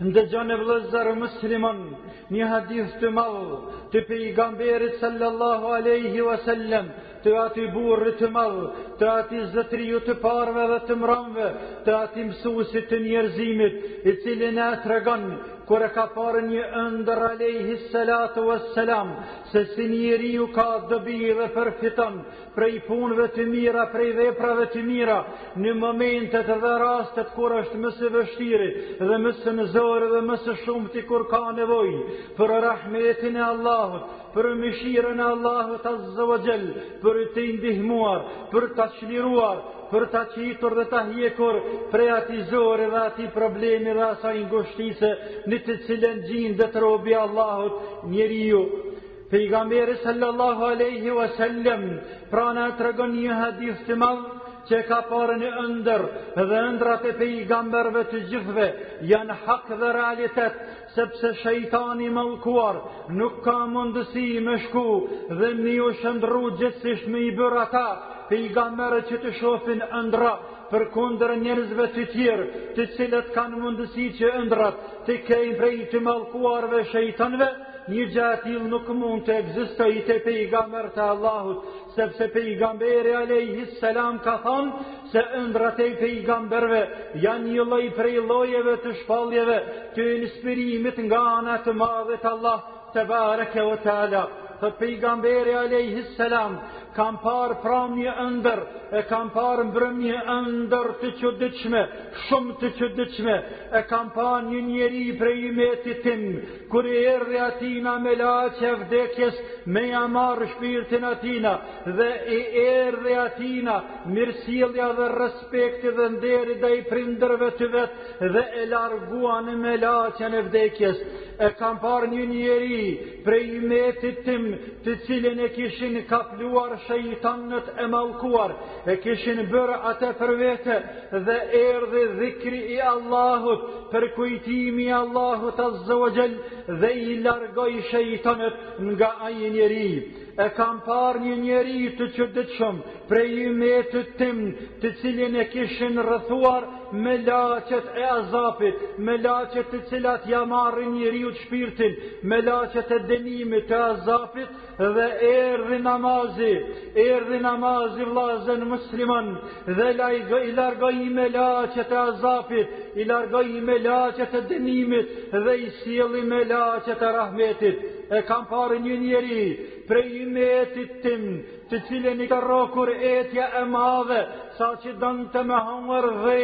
Ndëgjone vllëzër muslimon një hadith të madh të pejgamberit sallallahu aleyhi wa sallam të atij burrit të madh, të atij zotëriu të parëve dhe të mramve, të atij mësuesit të njerëzimit, i cili na e tregon, kur e ka parë një ëndër alejhi salatu ve selam, se si njeriu ka dobi dhe përfiton, prej punëve të mira, prej veprave të mira, në momentet dhe rastet kur është më së vështiri dhe më së në zori dhe më së shumti kur ka nevojë, për rahmetin e Allahut, për mëshirën e Allahut azze ve xhel, për t'i ndihmuar, për ta çliruar, për ta qitur dhe ta hjekur prej atij zori dhe atij problemi dhe asaj ngushtice në të cilën gjindet robi i Allahut njeriu. Pejgamberi sallallahu alaihi wasallam pra na tregon një hadith të madh që e ka parë në ëndërr dhe ëndrrat e pejgamberëve të gjithëve janë hak dhe realitet sepse shejtani i mallkuar nuk ka mundësi me shku dhe me ju shëndrru gjegjësisht me i bërë ata pejgamberët që të shofin ëndrra përkundër njerëzve të tjerë, të cilët kanë mundësi që ëndrrat të kenë prej të mallkuarve shejtanëve, një gjë e tillë nuk mund të ekzistojë te pejgamberët e Allahut, sepse pejgamberi alayhi salam ka thënë se ëndrrat e pejgamberve janë një lloj prej llojeve të shpalljeve të inspirimit nga ana e të madhit Allah. Tebareke ve teala, thotë pejgamberi alejhi selam, kam parë pram një ëndërr, e kam parë mbrëmë një ëndërr të çuditshme, shumë të çuditshme, e kam parë një njeri prej ymetit tim, kur i erdhi atijna melaqja e vdekjes, me ja marrë shpirtin atijna, dhe i erdhi atijna mirësjellja dhe respekti dhe nderi ndaj prindërve të vet, dhe e larguan melaqen e vdekjes. E kam parë një njeri prej ymetit tim të cilin e kishin kapluar shejtanët e mallkuar, e kishin bërë atë për vete dhe erdhi dhikri i Allahut përkujtimi i Allahut azze ve xhel dhe i largoi shejtanët nga ai njeri. E kam parë një njeri të çuditshëm prej ymetit tim, të cilin e kishin rrethuar melaqet e azapit, melaqet të cilat ja marrin njeriut shpirtin, melaqet e dënimit të azapit dhe erdhi namazi, erdhi namazi vllazën musliman, dhe lajgë, i largoj i melaqet e azapit, i largoj i melaqet e dënimit, dhe i sjell melaqet e rahmetit. E kam parë një njeri, prej ymetit tim, të cilin i ka rrokur etja e madhe, saqë donte me hangër dhe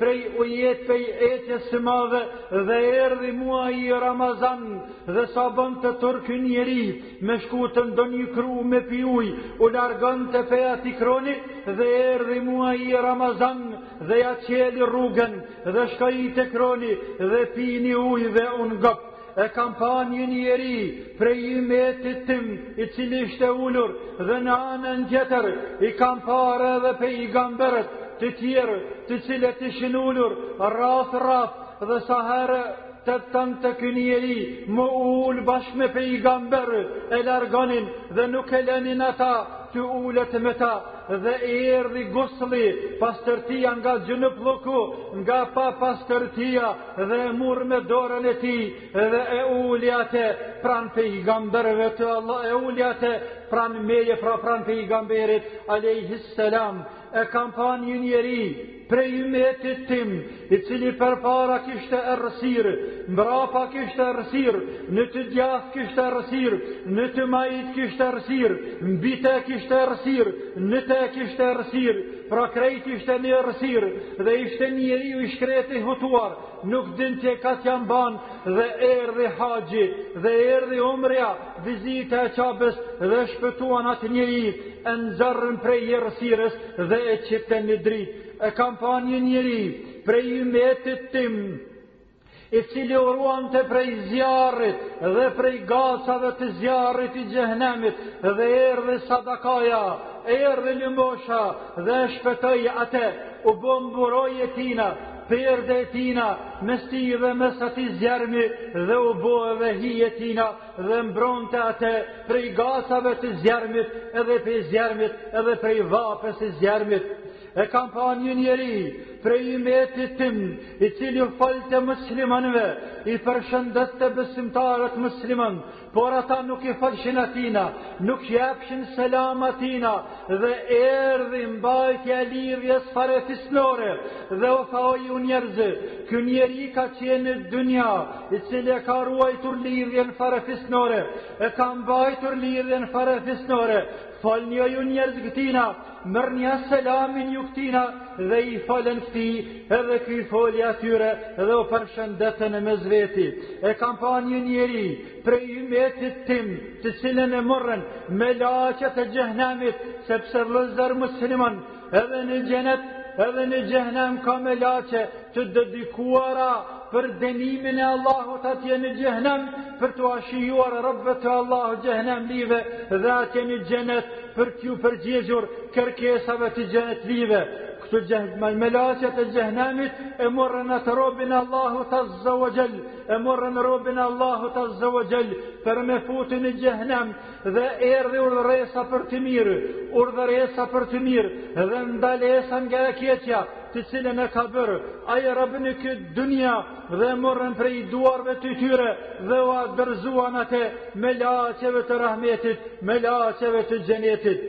prej ujet prej etjes së madhe, dhe erdhi muaji Ramazan, dhe sa bënte turr ky njeri, me shku te ndonjë kru me pi ujë, u largonte pej atij kroni dhe erdhi muaji Ramazan dhe ia qeli rrugën dhe shkoi te kroni dhe pini ujë dhe u ngop. E kam pa një njeri prej ymetit tim i cili ishte ulur dhe në anën tjetër i kam parë edhe pejgamberët të tjerë të cilët ishin ulur rrathë rrathë dhe sa herë Tentonte ky njeri me u ul bashkë me pejgamberë e largonin dhe nuk e lenin ata të ulet me ta dhe erdhi gusli pastërtia nga xhunupllëku nga papastërtia dhe e mur me dorën e tij dhe e uli atë pranë pejgamberëve të Allahut e uli atë pranë meje pra pranë pejgamberit alejhis selam e kam pa një njeri Prej ymetit tim, i cili përpara kishte errësirë, mbrapa kishte errësirë, në të djathtë kishte errësirë, në të majtë kishte errësirë, mbi te kishte errësirë, nën te kishte errësirë, pra krejt ishte në errësirë, dhe ishte njeriu i shkreti hutuar, nuk dinte kah t'ia mban, dhe erdhi haxhi, dhe erdhi umreja, Vizita e Qabes dhe e shpëtuan atë njeri, e nxerrën prej errësirës dhe e qitën në dritë. E kam pa një njeri prej ymetit tim, i cili u ruante prej zjarrit dhe prej gacave të zjarrit i xhehnemit dhe erdhi sadakaja, erdhi lëmosha dhe e shpëtoi atë, u bo mburojë e tina, Perde e tina, mes tij dhe mes atij zjermi, dhe u bo edhe hije e tina, dhe mbronte ate, prej gacave të zjermit, edhe prej zjermit, edhe prej vapës së zjermit. E kam pa një njeri, prej ymetit tim, i cili u folte muslimanve, i përshëndette besimtarët musliman, Por ata nuk i folshin atina, nuk i jepshin selam atina, dhe erdhi mbajtja e lidhjes farefisnore, dhe u tha o ju njerëz, ky njeri ka qenë në dynja, i cili e ka ruajtur lidhjen farefisnore, e ka mbajtur lidhjen farefisnore, folni o ju njerëz këtina, Merrnia selamin ju këtina dhe i folën këtij edhe ky foli atyre dhe u përshëndetën ndërmjet veti. E kam pa një njeri prej ymetit tim të cilin e morën melaqet e xhehnemit sepse vllezër muslimanë edhe në xhenet edhe në xhehnem ka melaqe të dedikuara për dënimin e Allahut atje në xhehnem, për t'ua shijuar robëve të Allahut xhehnemlive dhe atje në xhenet, për t'iu përgjigjur kërkesave të xhenetlive, këtu gjehme, melaqet e xhehnemit, e morën atë robin e Allahut azze ve xhel, e morën robin e Allahut azze ve xhel, për me fut në xhehnem, dhe erdhi urdhëresa për të mirë, urdhëresa për të mirë, dhe ndalesa nga e keqja, të cilën e ka bërë, ai rob në këtë dunja, dhe e morën prej duarve të tyre dhe ua dorëzuan atë melaqeve të rahmetit, melaqeve të xhenetit.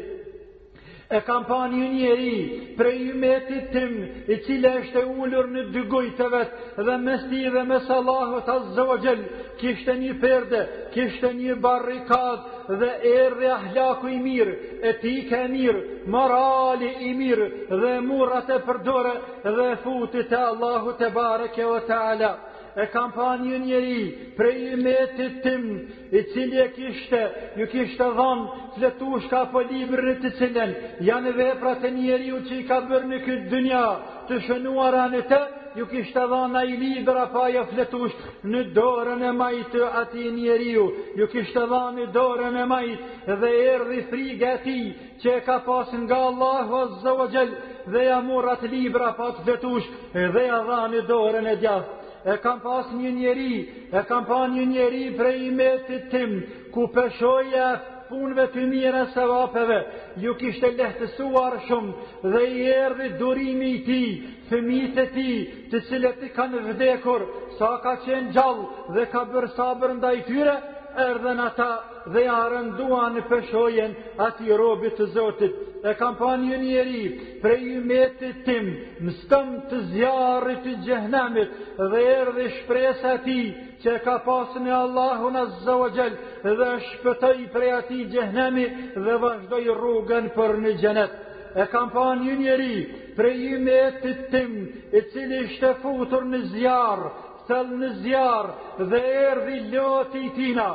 E kam pa një njeri prej ymetit tim i cili është i ulur në dy gjunjtë e vet dhe mes tij dhe mes Allahut azze ve xhel kishte një perde, kishte një barrikadë dhe erdhi ahlaku i mirë, etika e mirë, morali i mirë dhe e mori atë për dore Dhe e futi te Allahu tebareke ue teala, e kam pa një njeri prej ymetit tim, i cili e kishte, iu kishte dhanë fletushka apo libri në të cilin, janë veprat e njeriut që i ka bërë në këtë dynja, të shënuara në të, iu kishte dhanë ai libër apo ajo fletushkë në dorën e majtë atij njeriu, iu kishte dhanë në dorën e majtë dhe erdhi frika e tij, që e ka pas nga Allahu azze ve xhel dhe ia mori atë libër apo atë fletushkë dhe ia dha në dorën e djathtë e kam pas një njeri, e kam pa një njeri prej ymetit tim, ku peshoja e punëve të mira sevapeve, iu kishte lehtësuar shumë dhe i erdhi durimi i tij, fëmijët e tij, të cilët i kanë vdekur, sa ka qenë gjallë dhe ka bërë sabër ndaj tyre, erdhën ata dhe ia rënduan peshojën atij robit të Zotit, e kam pa një njeri prej ymetit tim në stom të zjarrit të xhehnemit dhe erdhi shpresa e tij që e ka pas në Allahun azze ve xhel dhe e shpëtoi prej atij xhehnemi dhe vazhdoi rrugën për në xhenet. E kam pa një njeri prej ymetit tim i cili ishte futur në zjarr Thellë në zjarr dhe erdhi loti i tina,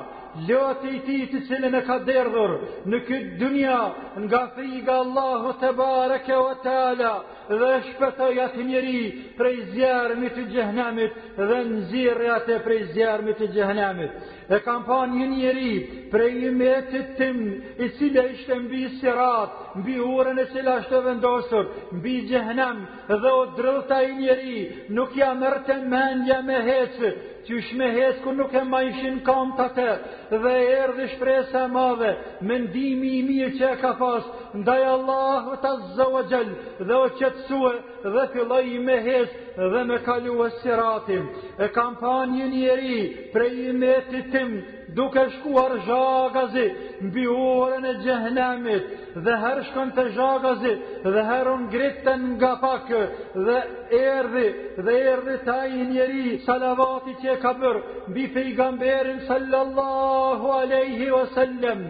loti i tij të cilin e ka derdhur në këtë dynja nga friga e Allahut tebareke ue teala dhe shpëtoi atë njeri prej zjermit të xhehnemit dhe nxirr atë prej zjermit të xhehnemit. E kam pa një njeri prej ymetit tim i cili ishte mbi sirat, mbi urën e cila ashtë e vendosur, mbi xhehnem, Dhe o dridh ai njeri, nuk ja merrte mendja me hec, qysh me hec kur nuk e majshin kambt atë, dhe erdhi shpresa e madhe, mendimi i mirë që e ka pas, ndaj Allahut Azza wa Jall, dhe o qëtësue, dhe filloi me hec, dhe me kalue siratin, e kam pa një njeri, prej ymetit tim, duke shkuar zhagazi mbi urën e xhehnemit dhe her shkonte zhagazi dhe her u ngritke nga pak dhe erdhi dhe erdhi te ai njeri salavati që e ka bër mbi pejgamberin sallallahu alaihi wasallam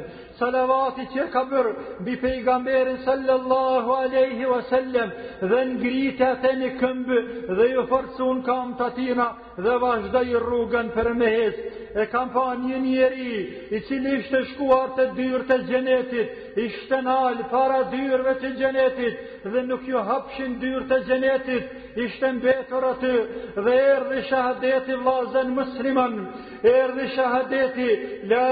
salavati që e ka bër mbi pejgamberin sallallahu alaihi wasallam dhe ngriti atë në këmbë dhe ju forcun kambt e tina dhe vazhdoi rrugën për me hec, e kam pa një njeri, i cili ishte shkuar te dyrt e xhenetit, ishte nalë para dyrve të xhenetit, dhe nuk ju hapshin dyrt e xhenetit, ishte mbetur aty, dhe erdhi shahadeti vllazën musliman, erdhi shahadeti, la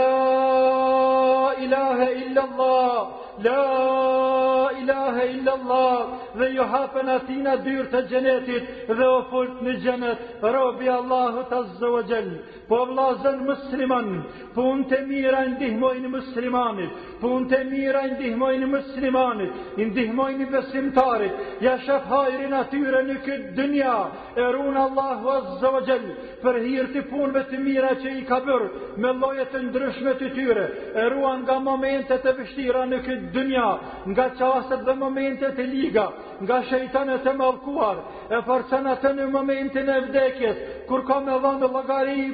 ilahe illallah, La ilahe illallah dhe ju hapen atina dyrt e xhenetit dhe o fut në xhenet robi i Allahut Azza wa Jall po vllazën musliman punët e mira i ndihmojnë muslimanit punët e mira i ndihmojnë muslimanit i ndihmojnë besimtarit ja shef hajrin atyre në këtë dynja E run Allahu Azza wa Jall për hir të punëve të mira që i ka bërë me lloje të ndryshme të tyre. E ruan nga momentet e vështira në këtë dynja, nga çastet dhe momentet e liga, nga shejtanët e mallkuar. E forcon atë në momentin e vdekjes, kur ka me dhënë llogari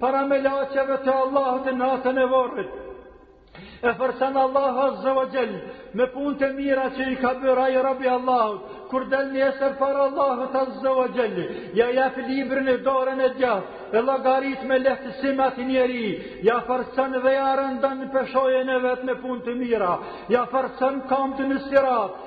para melaçeve të Allahut në natën e vorrit. E forcon Allahu Azza wa Jall me punët e mira që i ka bërë ai robi i Allahut. Kur del nesër para Allahut Azza wa Jall, ja jap librin në dorën e djathtë, e llogarit me lehtësim atë njeri, ja forcon dhe ja rëndon peshojën e vet me punë të mira, ja forcon kambt në sirat,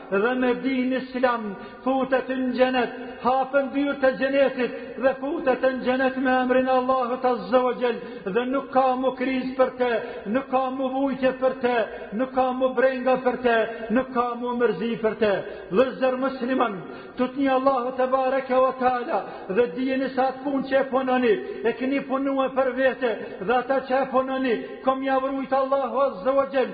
Dhe me din islam futet në xhenet, hapen dyert e xhenetit dhe futet në xhenet me emrin e Allahut Azza wa Jall dhe nuk ka më kriz për të, nuk ka më vujtje për të, nuk ka më brenga për të, nuk ka më mërzi për të. Vëllezër musliman, tutni Allahun tebareke ve teala dhe dijeni se atë punë që e punoni, e keni punue për vete dhe ata që e punoni, ka me jav rujt Allahu Azza wa Jall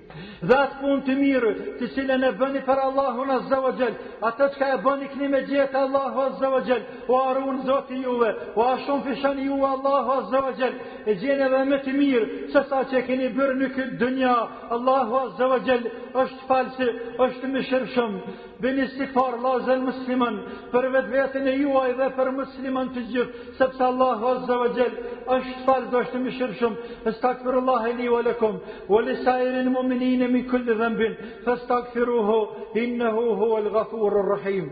Dhe atë punë të mirë, të cilën e bëni për Allahun Azza wa Jall, atë çka e bëni keni me gjet te Allahu Azza wa Jall, ua run Zoti juve, ua shumëfishon ju Allahu Azza wa Jall, e gjeni edhe më të mirë se sa që e keni bërë në këtë dynja. Allahu Azza wa Jall është falës, i mëshirshëm. Bëni istigfar vllazën musliman për vetveten e juaj dhe për musliman të gjithë, sepse Allahu Azza wa Jell është falës dhe është mëshirshëm, estagfirullahe li wa lakum, wa li sairil muminine min kulli dhenbin, festagfiruhu, innehu huel gafurur rahim.